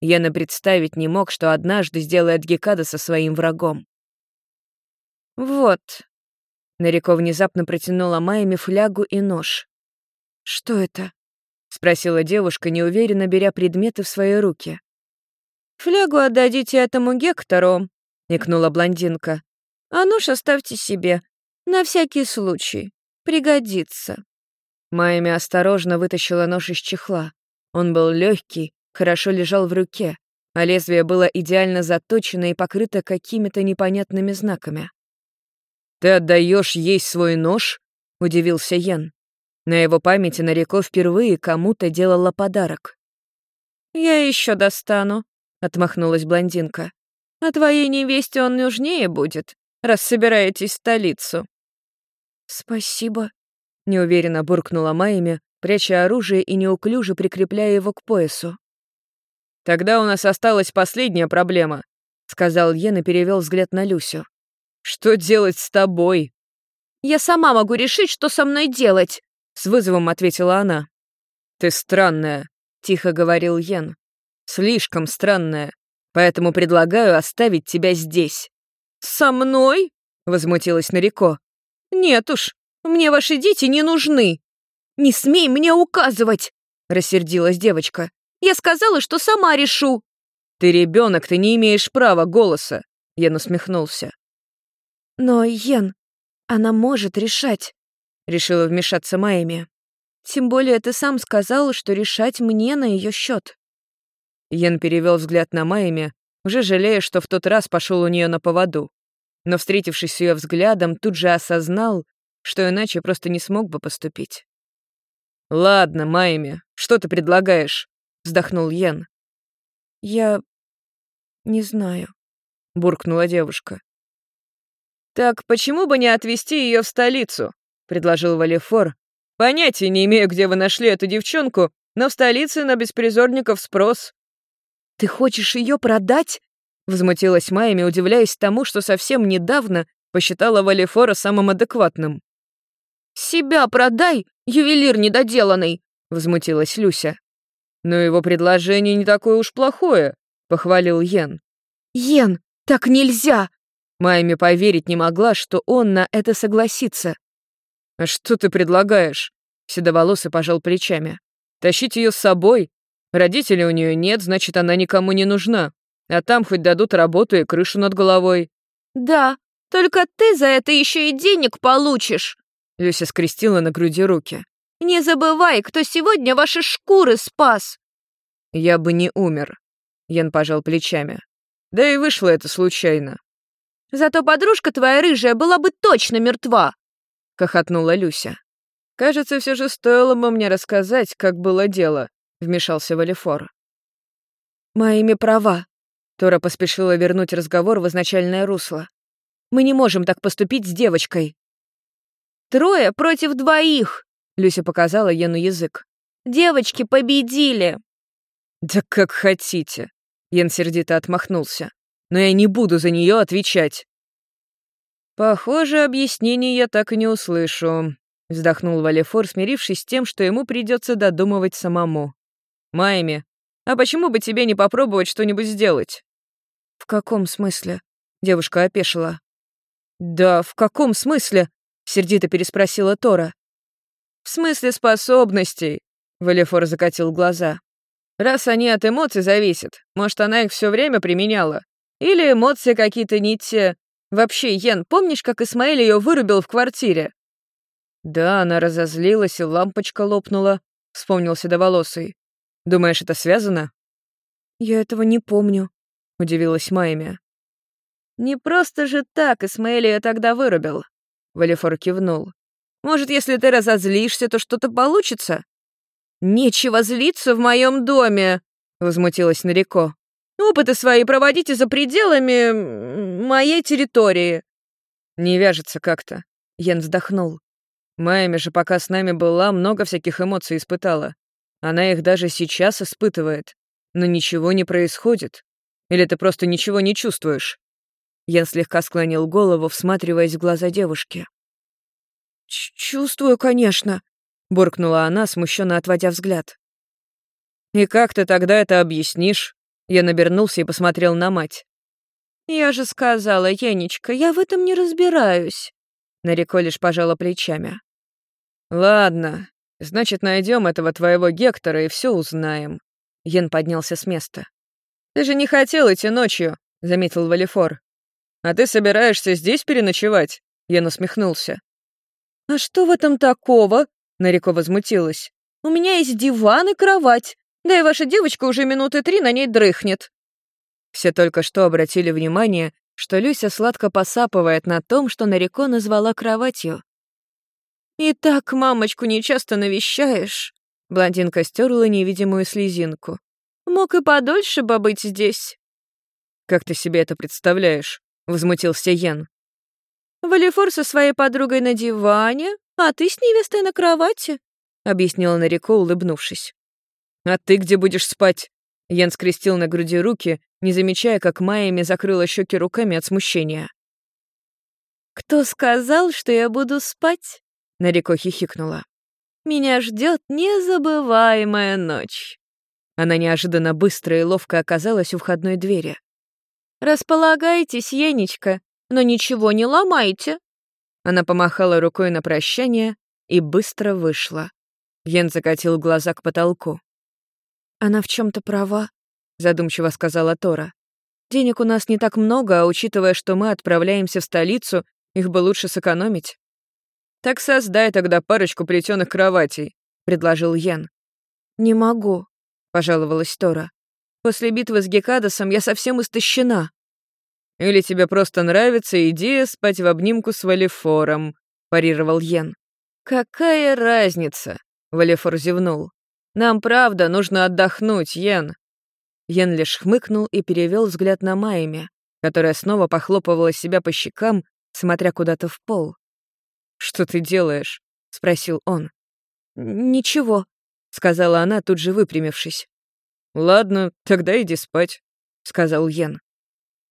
Яна представить не мог, что однажды сделает Гекадаса своим врагом. «Вот». Нареко внезапно протянула Майями флягу и нож. «Что это?» — спросила девушка, неуверенно беря предметы в свои руки. «Флягу отдадите этому Гектору», — икнула блондинка. «А нож оставьте себе, на всякий случай. Пригодится». Майми осторожно вытащила нож из чехла. Он был легкий, хорошо лежал в руке, а лезвие было идеально заточено и покрыто какими-то непонятными знаками. «Ты отдаешь ей свой нож?» — удивился Йен. На его памяти Нареко впервые кому-то делала подарок. «Я еще достану», — отмахнулась блондинка. «А твоей невесте он нужнее будет, раз собираетесь в столицу». «Спасибо», — неуверенно буркнула Майми, пряча оружие и неуклюже прикрепляя его к поясу. «Тогда у нас осталась последняя проблема», — сказал Йен и перевел взгляд на Люсю. «Что делать с тобой?» «Я сама могу решить, что со мной делать», с вызовом ответила она. «Ты странная», — тихо говорил Йен. «Слишком странная, поэтому предлагаю оставить тебя здесь». «Со мной?» — возмутилась Нарико. «Нет уж, мне ваши дети не нужны. Не смей мне указывать!» — рассердилась девочка. «Я сказала, что сама решу». «Ты ребенок, ты не имеешь права голоса», — Йен усмехнулся. «Но, Йен, она может решать. — решила вмешаться Майми. «Тем более ты сам сказал, что решать мне на ее счет. Йен перевел взгляд на Майми, уже жалея, что в тот раз пошел у нее на поводу. Но, встретившись с ее взглядом, тут же осознал, что иначе просто не смог бы поступить. «Ладно, Майми, что ты предлагаешь?» — вздохнул Йен. «Я... не знаю», — буркнула девушка. «Так почему бы не отвезти ее в столицу?» — предложил Валифор. «Понятия не имею, где вы нашли эту девчонку, но в столице на беспризорников спрос». «Ты хочешь ее продать?» — возмутилась Майами, удивляясь тому, что совсем недавно посчитала Валифора самым адекватным. «Себя продай, ювелир недоделанный!» — возмутилась Люся. «Но его предложение не такое уж плохое», — похвалил Йен. «Йен, так нельзя!» Майми поверить не могла, что он на это согласится. «А что ты предлагаешь?» Седоволосый пожал плечами. «Тащить ее с собой? Родителей у нее нет, значит, она никому не нужна. А там хоть дадут работу и крышу над головой». «Да, только ты за это еще и денег получишь!» Люся скрестила на груди руки. «Не забывай, кто сегодня ваши шкуры спас!» «Я бы не умер», — Ян пожал плечами. «Да и вышло это случайно». «Зато подружка твоя рыжая была бы точно мертва!» — хохотнула Люся. «Кажется, все же стоило бы мне рассказать, как было дело», — вмешался Валифор. «Моими права», — Тора поспешила вернуть разговор в изначальное русло. «Мы не можем так поступить с девочкой». «Трое против двоих», — Люся показала Ену язык. «Девочки победили». «Да как хотите», — Йен сердито отмахнулся. «Но я не буду за нее отвечать». «Похоже, объяснений я так и не услышу», — вздохнул Валефор, смирившись с тем, что ему придется додумывать самому. «Майми, а почему бы тебе не попробовать что-нибудь сделать?» «В каком смысле?» — девушка опешила. «Да, в каком смысле?» — сердито переспросила Тора. «В смысле способностей», — Валефор закатил глаза. «Раз они от эмоций зависят, может, она их все время применяла. Или эмоции какие-то не те, Вообще, Йен, помнишь, как Исмаэль ее вырубил в квартире?» «Да, она разозлилась, и лампочка лопнула», — вспомнил седоволосый. «Думаешь, это связано?» «Я этого не помню», — удивилась Майми. «Не просто же так Исмаэль ее тогда вырубил», — Валифор кивнул. «Может, если ты разозлишься, то что-то получится?» «Нечего злиться в моем доме», — возмутилась Нареко. Опыты свои проводите за пределами моей территории». «Не вяжется как-то», — Йен вздохнул. «Майами же пока с нами была, много всяких эмоций испытала. Она их даже сейчас испытывает. Но ничего не происходит. Или ты просто ничего не чувствуешь?» Ян слегка склонил голову, всматриваясь в глаза девушки. «Чувствую, конечно», — буркнула она, смущенно отводя взгляд. «И как ты тогда это объяснишь?» Я набернулся и посмотрел на мать. «Я же сказала, Янечка, я в этом не разбираюсь». Нареко лишь пожала плечами. «Ладно, значит, найдем этого твоего Гектора и все узнаем». Йен поднялся с места. «Ты же не хотел идти ночью», — заметил Валифор. «А ты собираешься здесь переночевать?» Йен усмехнулся. «А что в этом такого?» — Нареко возмутилась. «У меня есть диван и кровать. Да и ваша девочка уже минуты три на ней дрыхнет». Все только что обратили внимание, что Люся сладко посапывает на том, что Нареко назвала кроватью. «И так мамочку нечасто навещаешь», — блондинка стерла невидимую слезинку. «Мог и подольше побыть здесь». «Как ты себе это представляешь?» — возмутился Йен. «Валифор со своей подругой на диване, а ты с невестой на кровати», — объяснила Нареко, улыбнувшись. «А ты где будешь спать?» Ян скрестил на груди руки, не замечая, как Майями закрыла щеки руками от смущения. «Кто сказал, что я буду спать?» Нареко хихикнула. «Меня ждет незабываемая ночь». Она неожиданно быстро и ловко оказалась у входной двери. «Располагайтесь, Енечка, но ничего не ломайте». Она помахала рукой на прощание и быстро вышла. Йен закатил глаза к потолку. «Она в чем то права», — задумчиво сказала Тора. «Денег у нас не так много, а учитывая, что мы отправляемся в столицу, их бы лучше сэкономить». «Так создай тогда парочку плетёных кроватей», — предложил Йен. «Не могу», — пожаловалась Тора. «После битвы с Гекадосом я совсем истощена». «Или тебе просто нравится идея спать в обнимку с Валифором», — парировал Йен. «Какая разница?» — Валифор зевнул. Нам правда нужно отдохнуть, Йен». Йен лишь хмыкнул и перевел взгляд на Майми, которая снова похлопывала себя по щекам, смотря куда-то в пол. «Что ты делаешь?» — спросил он. «Ничего», — сказала она, тут же выпрямившись. «Ладно, тогда иди спать», — сказал Йен.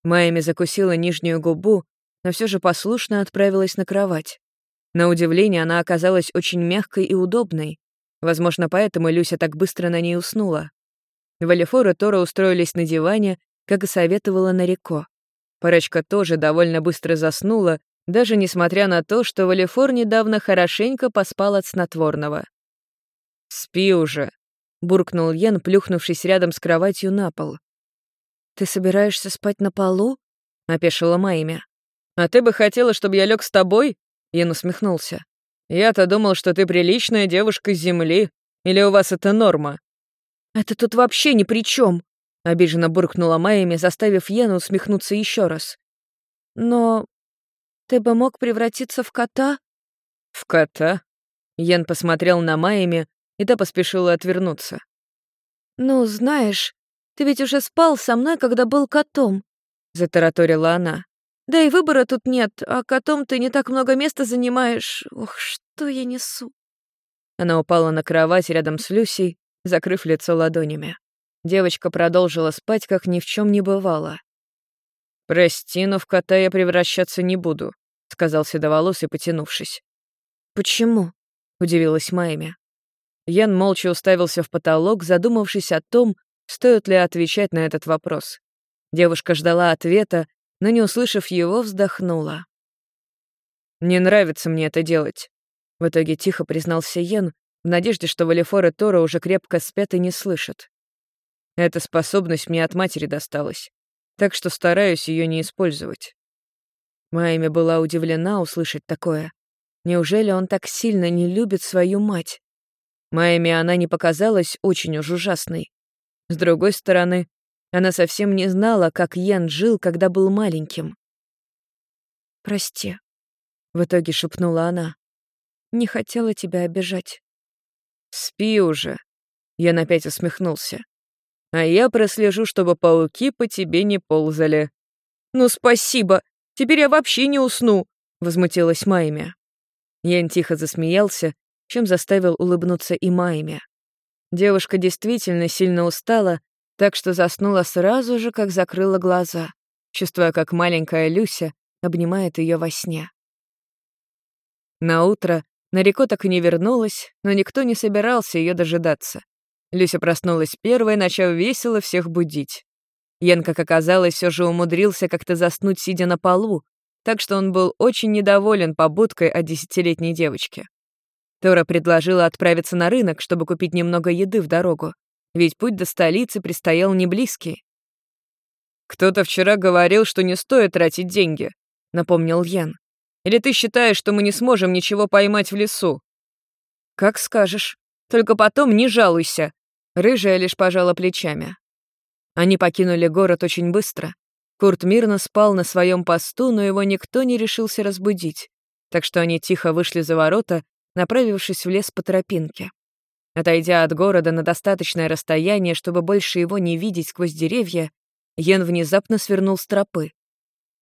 Майми закусила нижнюю губу, но все же послушно отправилась на кровать. На удивление, она оказалась очень мягкой и удобной, Возможно, поэтому Люся так быстро на ней уснула. Валифор и Тора устроились на диване, как и советовала Нареко. Парочка тоже довольно быстро заснула, даже несмотря на то, что Валифор недавно хорошенько поспал от снотворного. «Спи уже», — буркнул Йен, плюхнувшись рядом с кроватью на пол. «Ты собираешься спать на полу?» — опешила Майя. «А ты бы хотела, чтобы я лег с тобой?» — Йен усмехнулся. Я-то думал, что ты приличная девушка с земли. Или у вас это норма?» «Это тут вообще ни при чем, обиженно буркнула Майями, заставив Йена усмехнуться еще раз. «Но ты бы мог превратиться в кота?» «В кота?» Йен посмотрел на Майями, и та поспешила отвернуться. «Ну, знаешь, ты ведь уже спал со мной, когда был котом», — затараторила она. Да и выбора тут нет, а котом ты не так много места занимаешь. Ох, что я несу. Она упала на кровать рядом с Люсей, закрыв лицо ладонями. Девочка продолжила спать, как ни в чем не бывало. «Прости, но в кота я превращаться не буду», — сказал седоволосый, потянувшись. «Почему?» — удивилась Майми. Ян молча уставился в потолок, задумавшись о том, стоит ли отвечать на этот вопрос. Девушка ждала ответа, но, не услышав его, вздохнула. «Не нравится мне это делать», — в итоге тихо признался Йен, в надежде, что Валифор и Тора уже крепко спят и не слышат. Эта способность мне от матери досталась, так что стараюсь ее не использовать. Майми была удивлена услышать такое. Неужели он так сильно не любит свою мать? Майми она не показалась очень уж ужасной. С другой стороны, она совсем не знала, как Йен жил, когда был маленьким. «Прости», — в итоге шепнула она. «Не хотела тебя обижать». «Спи уже», — Ян опять усмехнулся. «А я прослежу, чтобы пауки по тебе не ползали». «Ну спасибо, теперь я вообще не усну», — возмутилась Майми. Ян тихо засмеялся, чем заставил улыбнуться и Майми. Девушка действительно сильно устала так что заснула сразу же, как закрыла глаза. чувствуя, как маленькая Люся обнимает ее во сне. На утро Нарико так и не вернулась, но никто не собирался ее дожидаться. Люся проснулась первой, начав весело всех будить. Ян, как оказалось, все же умудрился как-то заснуть, сидя на полу, так что он был очень недоволен побудкой о десятилетней девочке. Тора предложила отправиться на рынок, чтобы купить немного еды в дорогу, ведь путь до столицы предстоял не близкий. «Кто-то вчера говорил, что не стоит тратить деньги», — напомнил Ян. «Или ты считаешь, что мы не сможем ничего поймать в лесу?» «Как скажешь. Только потом не жалуйся». Рыжая лишь пожала плечами. Они покинули город очень быстро. Курт мирно спал на своем посту, но его никто не решился разбудить, так что они тихо вышли за ворота, направившись в лес по тропинке. Отойдя от города на достаточное расстояние, чтобы больше его не видеть сквозь деревья, Йен внезапно свернул с тропы.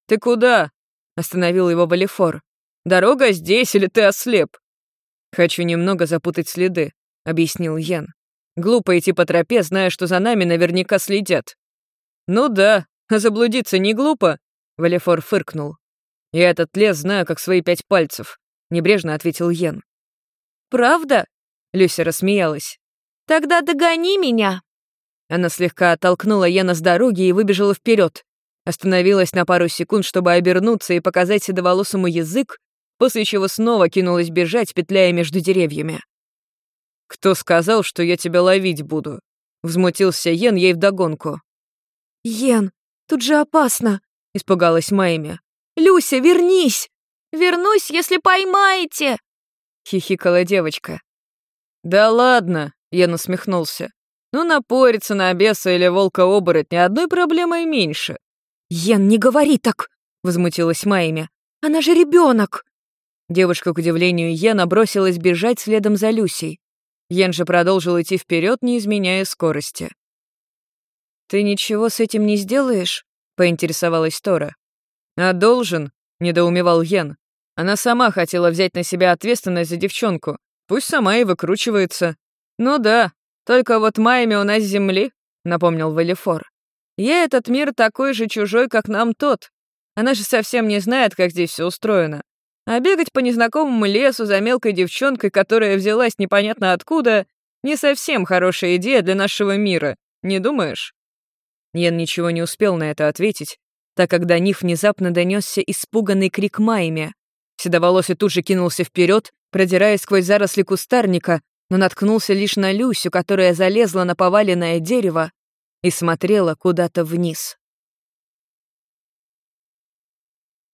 «Ты куда?» — остановил его Валифор. «Дорога здесь или ты ослеп?» «Хочу немного запутать следы», — объяснил Йен. Глупо идти по тропе, зная, что за нами наверняка следят. Ну да, а заблудиться не глупо, Валефор фыркнул. Я этот лес знаю, как свои пять пальцев, небрежно ответил Йен. Правда? Люся рассмеялась. Тогда догони меня. Она слегка оттолкнула Йена с дороги и выбежала вперед. Остановилась на пару секунд, чтобы обернуться и показать седоволосому язык, после чего снова кинулась бежать, петляя между деревьями. «Кто сказал, что я тебя ловить буду?» Взмутился Йен ей вдогонку. «Йен, тут же опасно!» — испугалась Майми. «Люся, вернись! Вернусь, если поймаете!» — хихикала девочка. «Да ладно!» — Йен усмехнулся. «Ну, напориться на беса или волка-оборотня одной проблемой меньше». «Йен, не говори так!» — возмутилась Майми. «Она же ребенок. Девушка, к удивлению Йена, бросилась бежать следом за Люсей. Йен же продолжил идти вперед, не изменяя скорости. «Ты ничего с этим не сделаешь?» — поинтересовалась Тора. «А должен?» — недоумевал Йен. «Она сама хотела взять на себя ответственность за девчонку. Пусть сама и выкручивается». «Ну да, только вот Майми у нас земли», — напомнил Валифор. «Ей этот мир такой же чужой, как нам тот. Она же совсем не знает, как здесь все устроено. А бегать по незнакомому лесу за мелкой девчонкой, которая взялась непонятно откуда, не совсем хорошая идея для нашего мира, не думаешь?» Йен ничего не успел на это ответить, так как до них внезапно донесся испуганный крик Майми. Седоволосый тут же кинулся вперед, продираясь сквозь заросли кустарника, но наткнулся лишь на Люсю, которая залезла на поваленное дерево и смотрела куда-то вниз.